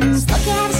Stuck us.